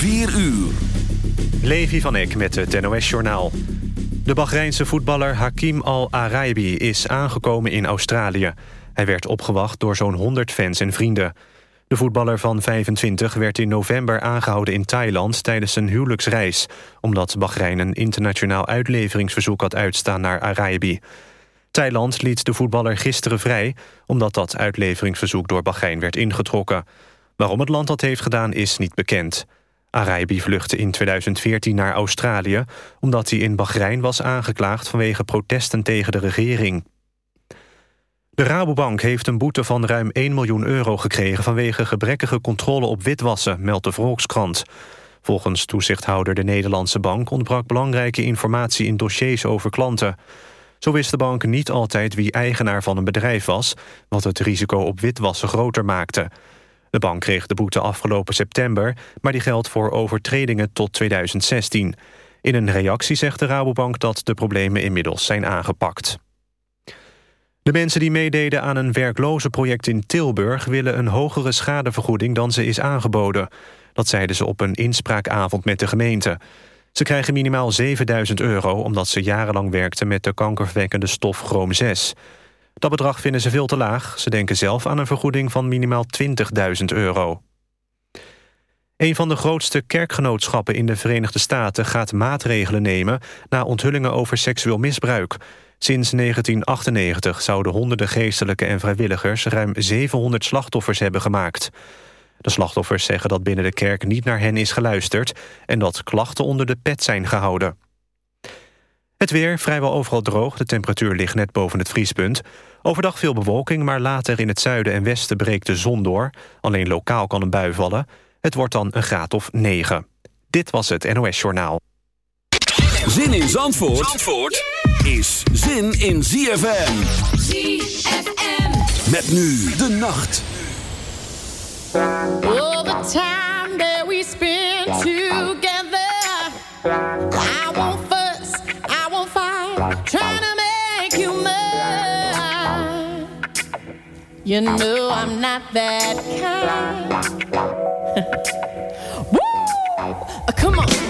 4 uur. Levi van Eck met het NOS-journaal. De Bahreinse voetballer Hakim Al-Araibi is aangekomen in Australië. Hij werd opgewacht door zo'n 100 fans en vrienden. De voetballer van 25 werd in november aangehouden in Thailand... tijdens een huwelijksreis... omdat Bahrein een internationaal uitleveringsverzoek had uitstaan naar Araibi. Thailand liet de voetballer gisteren vrij... omdat dat uitleveringsverzoek door Bahrein werd ingetrokken. Waarom het land dat heeft gedaan is niet bekend. Araibi vluchtte in 2014 naar Australië... omdat hij in Bahrein was aangeklaagd vanwege protesten tegen de regering. De Rabobank heeft een boete van ruim 1 miljoen euro gekregen... vanwege gebrekkige controle op witwassen, meldt de Volkskrant. Volgens toezichthouder de Nederlandse bank... ontbrak belangrijke informatie in dossiers over klanten. Zo wist de bank niet altijd wie eigenaar van een bedrijf was... wat het risico op witwassen groter maakte... De bank kreeg de boete afgelopen september... maar die geldt voor overtredingen tot 2016. In een reactie zegt de Rabobank dat de problemen inmiddels zijn aangepakt. De mensen die meededen aan een werklozenproject in Tilburg... willen een hogere schadevergoeding dan ze is aangeboden. Dat zeiden ze op een inspraakavond met de gemeente. Ze krijgen minimaal 7000 euro... omdat ze jarenlang werkten met de kankerverwekkende stof chroom 6... Dat bedrag vinden ze veel te laag. Ze denken zelf aan een vergoeding van minimaal 20.000 euro. Een van de grootste kerkgenootschappen in de Verenigde Staten... gaat maatregelen nemen na onthullingen over seksueel misbruik. Sinds 1998 zouden honderden geestelijke en vrijwilligers... ruim 700 slachtoffers hebben gemaakt. De slachtoffers zeggen dat binnen de kerk niet naar hen is geluisterd... en dat klachten onder de pet zijn gehouden. Het weer vrijwel overal droog. De temperatuur ligt net boven het vriespunt. Overdag veel bewolking, maar later in het zuiden en westen breekt de zon door. Alleen lokaal kan een bui vallen. Het wordt dan een graad of 9. Dit was het NOS Journaal. Zin in Zandvoort, Zandvoort is zin in ZFM. ZFM. Met nu de nacht. All the time that we spend together. I Trying to make you mine. You know I'm not that kind. Woo! Uh, come on.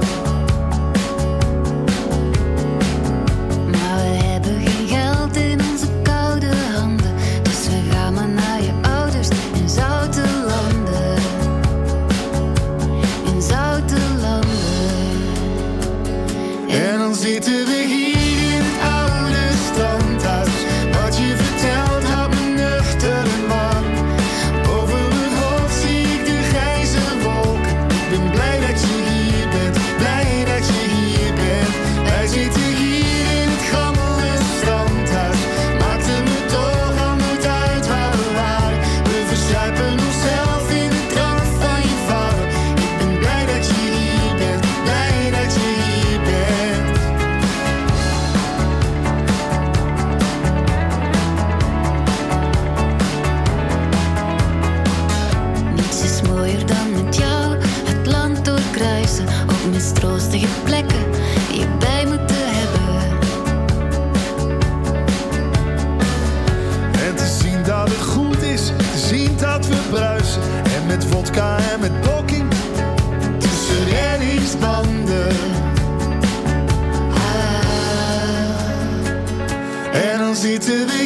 to the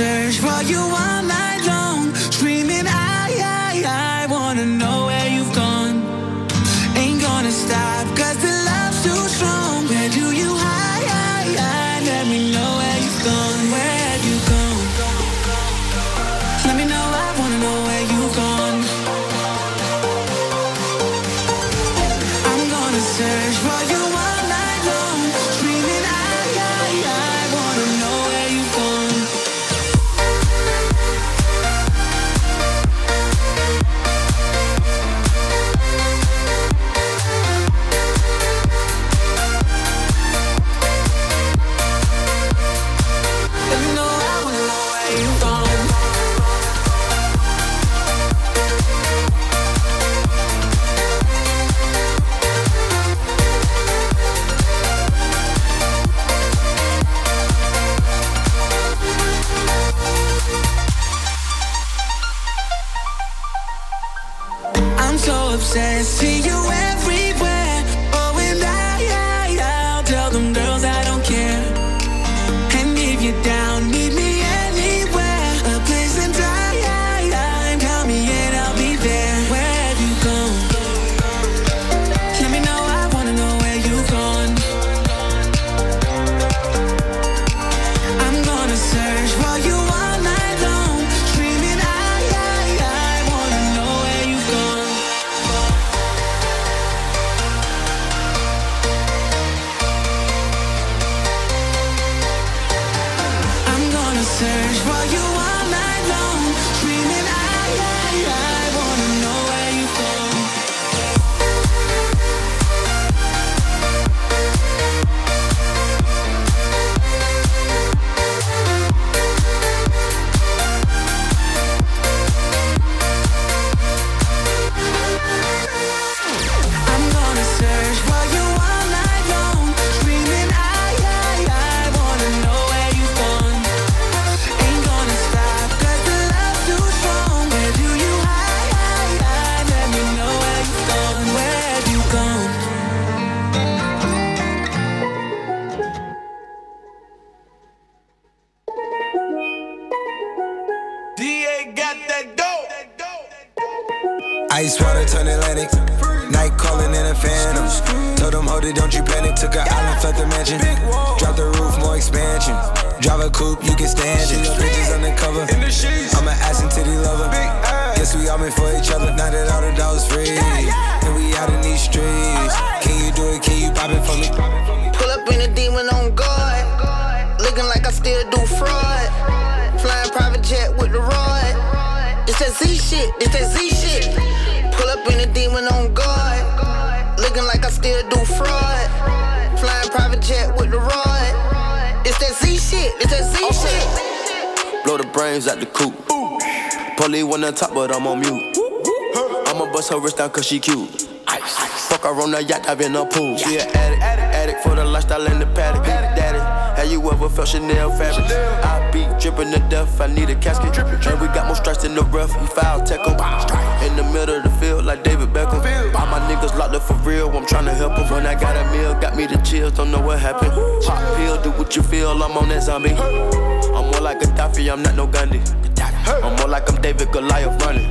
search for you on my cause she cute. Fuck her on the yacht, I've in a pool. She an addict, addict for the lifestyle in the paddock. Daddy, have you ever felt Chanel fabric? I be dripping to death, I need a casket. And we got more strikes in the rough, we foul tech 'em. In the middle of the field, like David Beckham. All my niggas locked up for real, I'm tryna help 'em. When I got a meal, got me the chills, don't know what happened. Pop pill, do what you feel, I'm on that zombie. I'm more like a Gaddafi, I'm not no Gandhi. I'm more like I'm David Goliath running.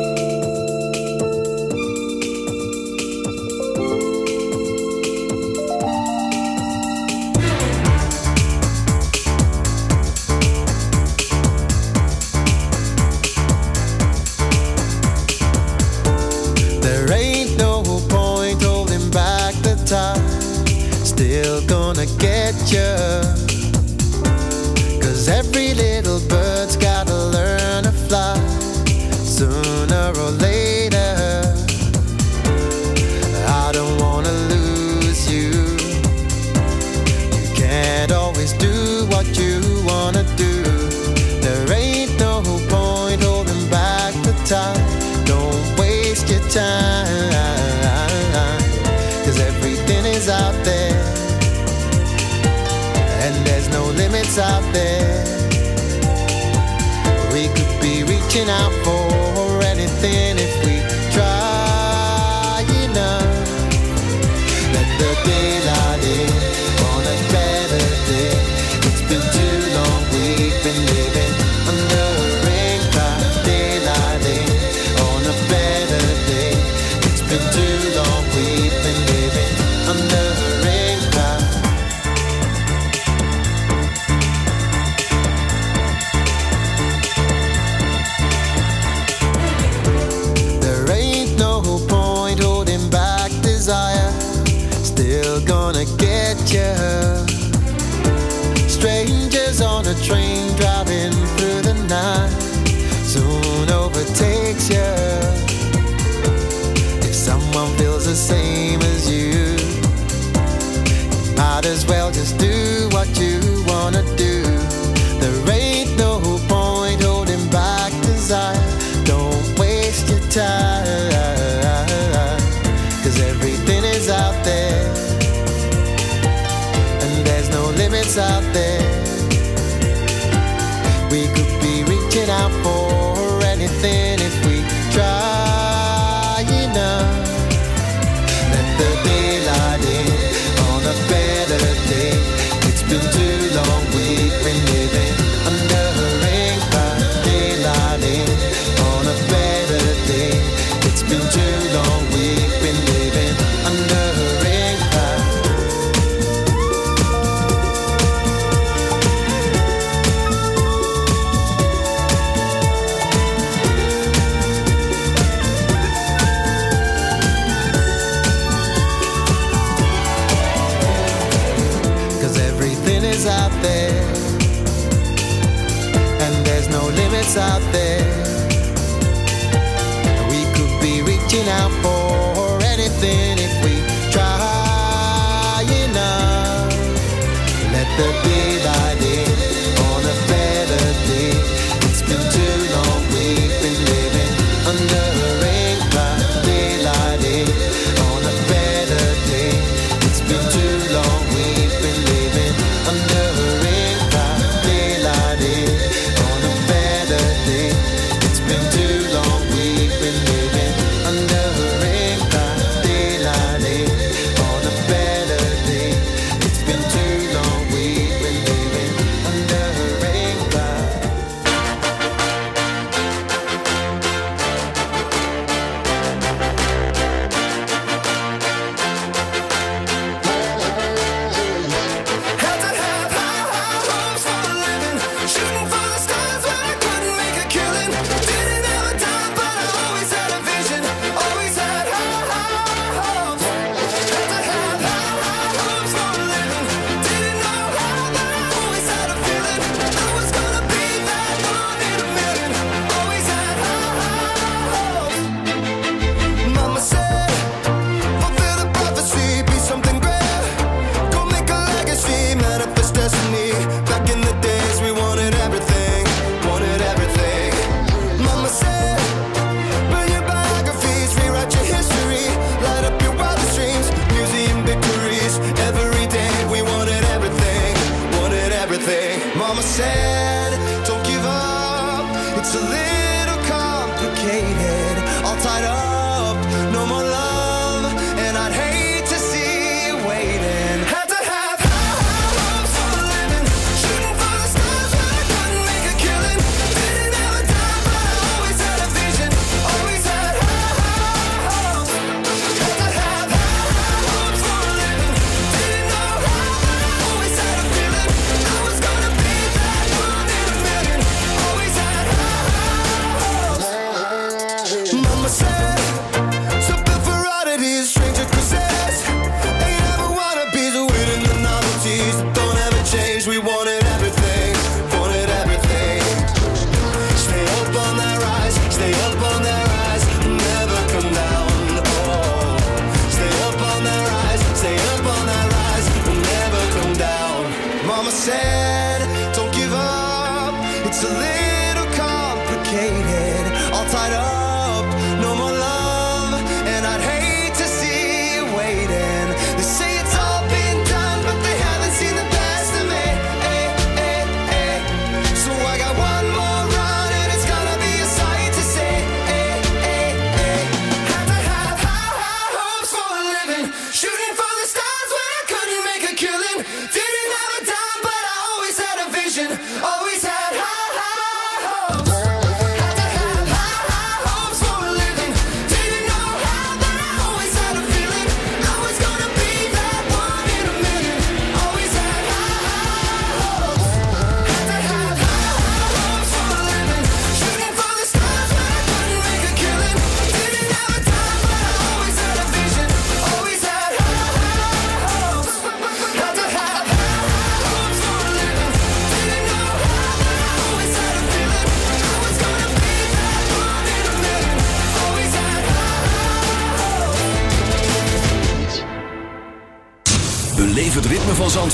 Long,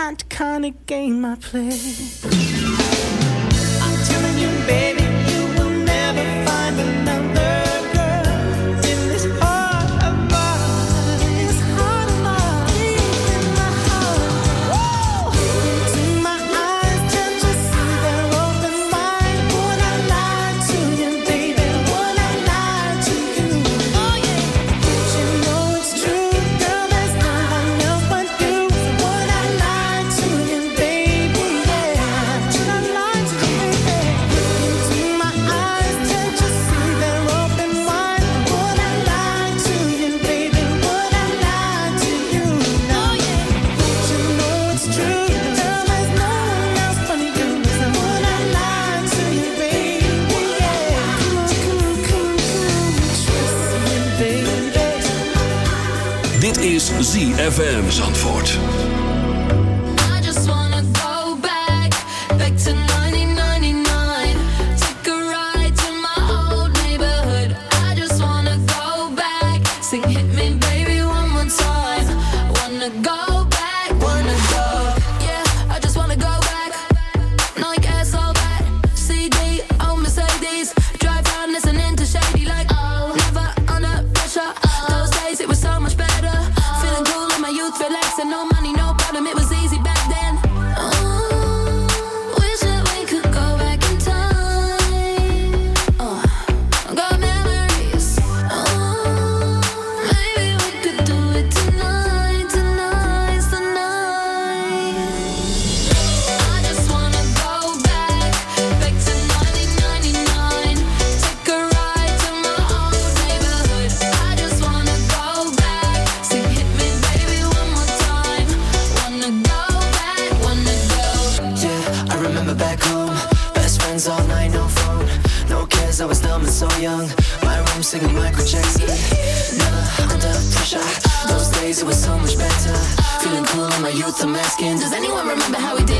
not the kind of game I play. I'm telling you, baby. FM Zandvoort. Does anyone remember how we did?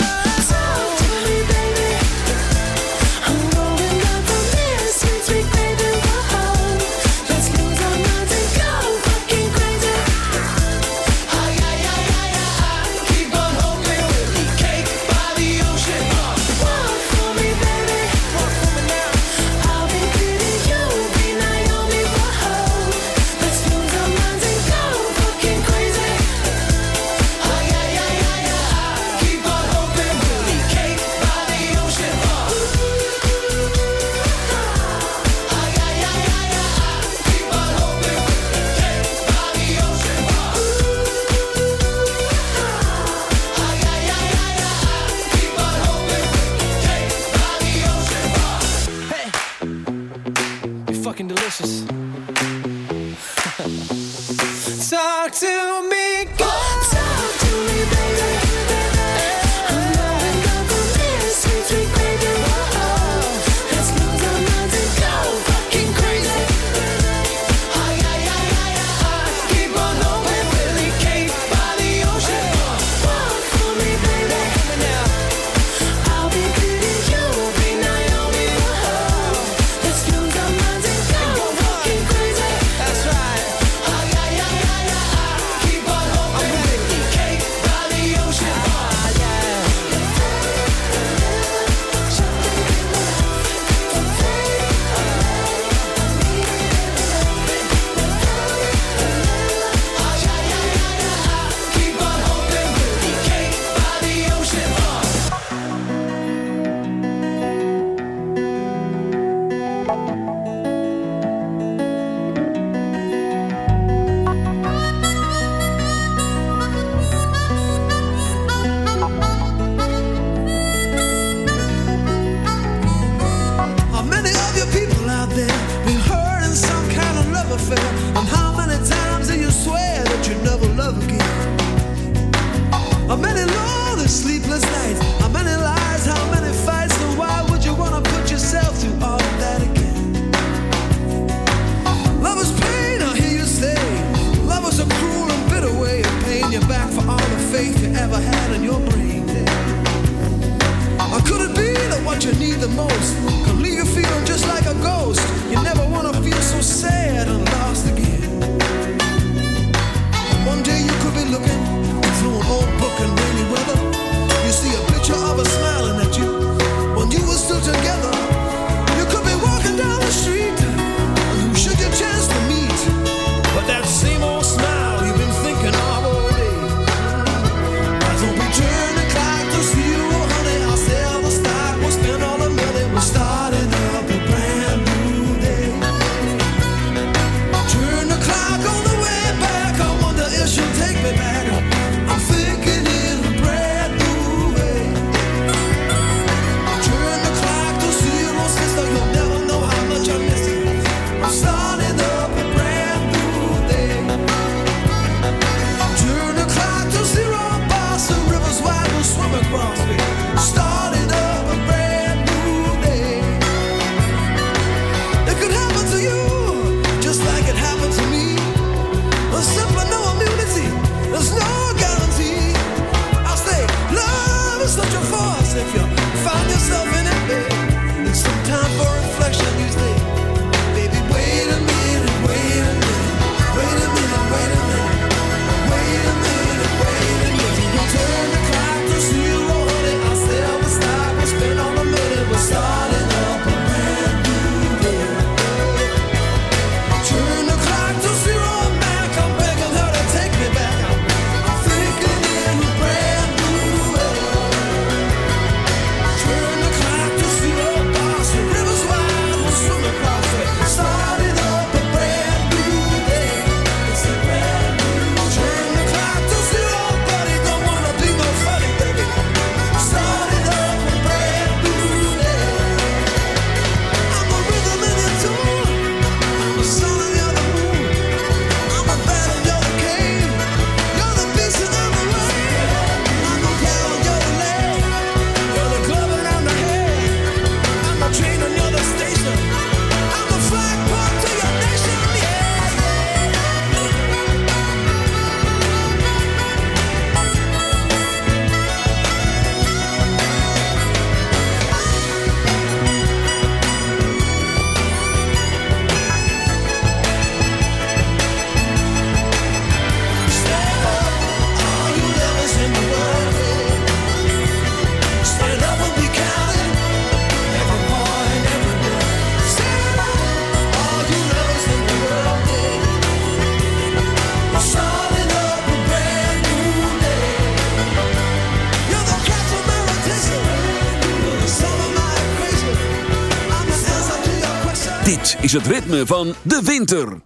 Is het ritme van de winter.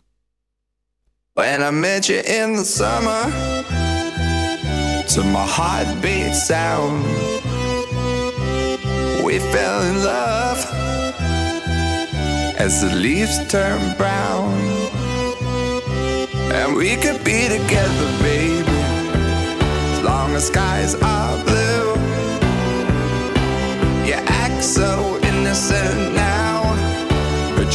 When I met you in the summer To my heartbeat sound We fell in love As the leaves turn brown And we could be together, baby As long as skies are blue You act so innocent now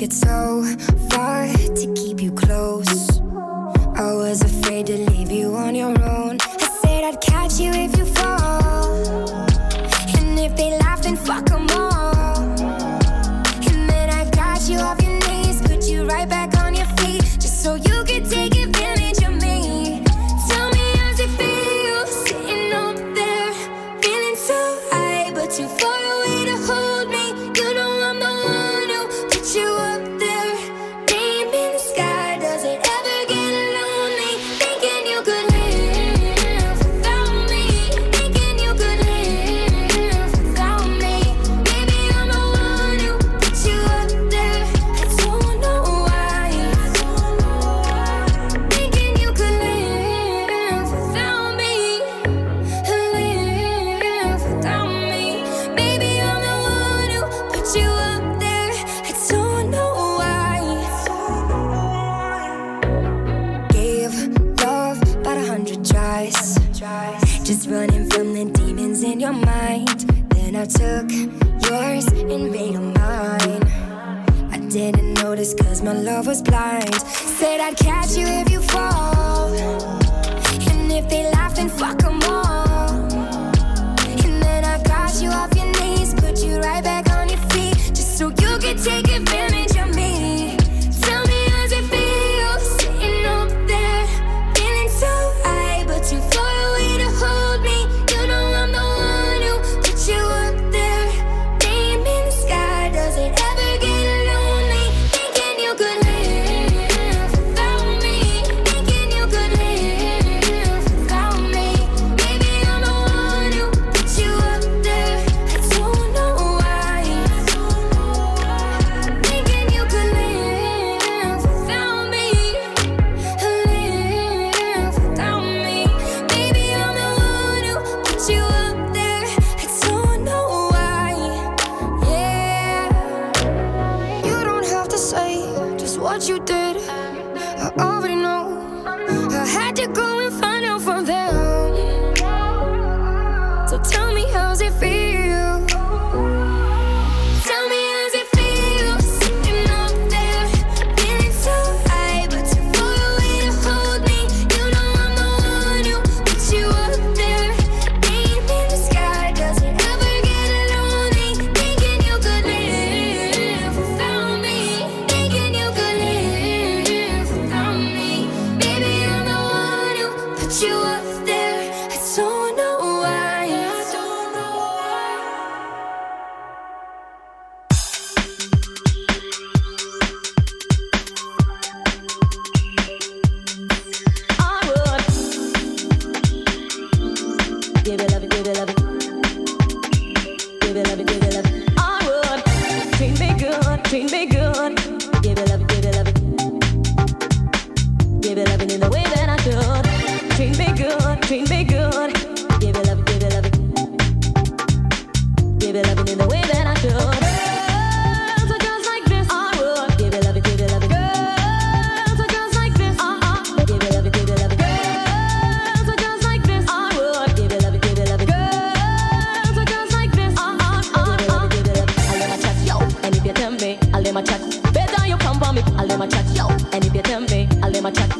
took so far to keep you close. I was afraid to leave you on your own. I said I'd catch you if you Better you come for me, I'll let my chat, yo. And if you tell me, I'll let my chat.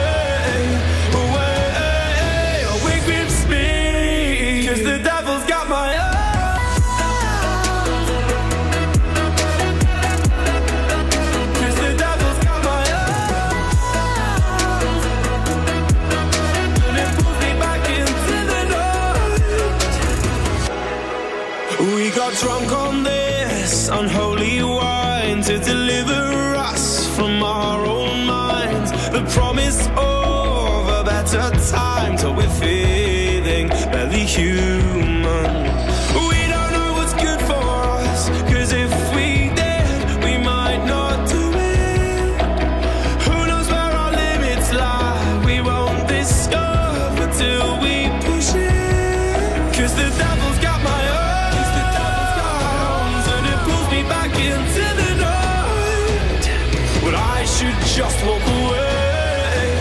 just walk away,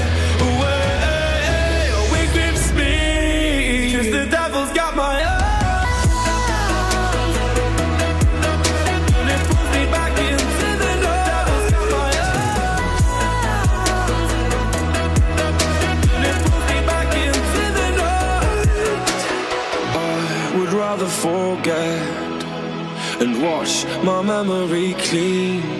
away. Oh, it grips me, cause the devil's got my forget and wash my memory clean.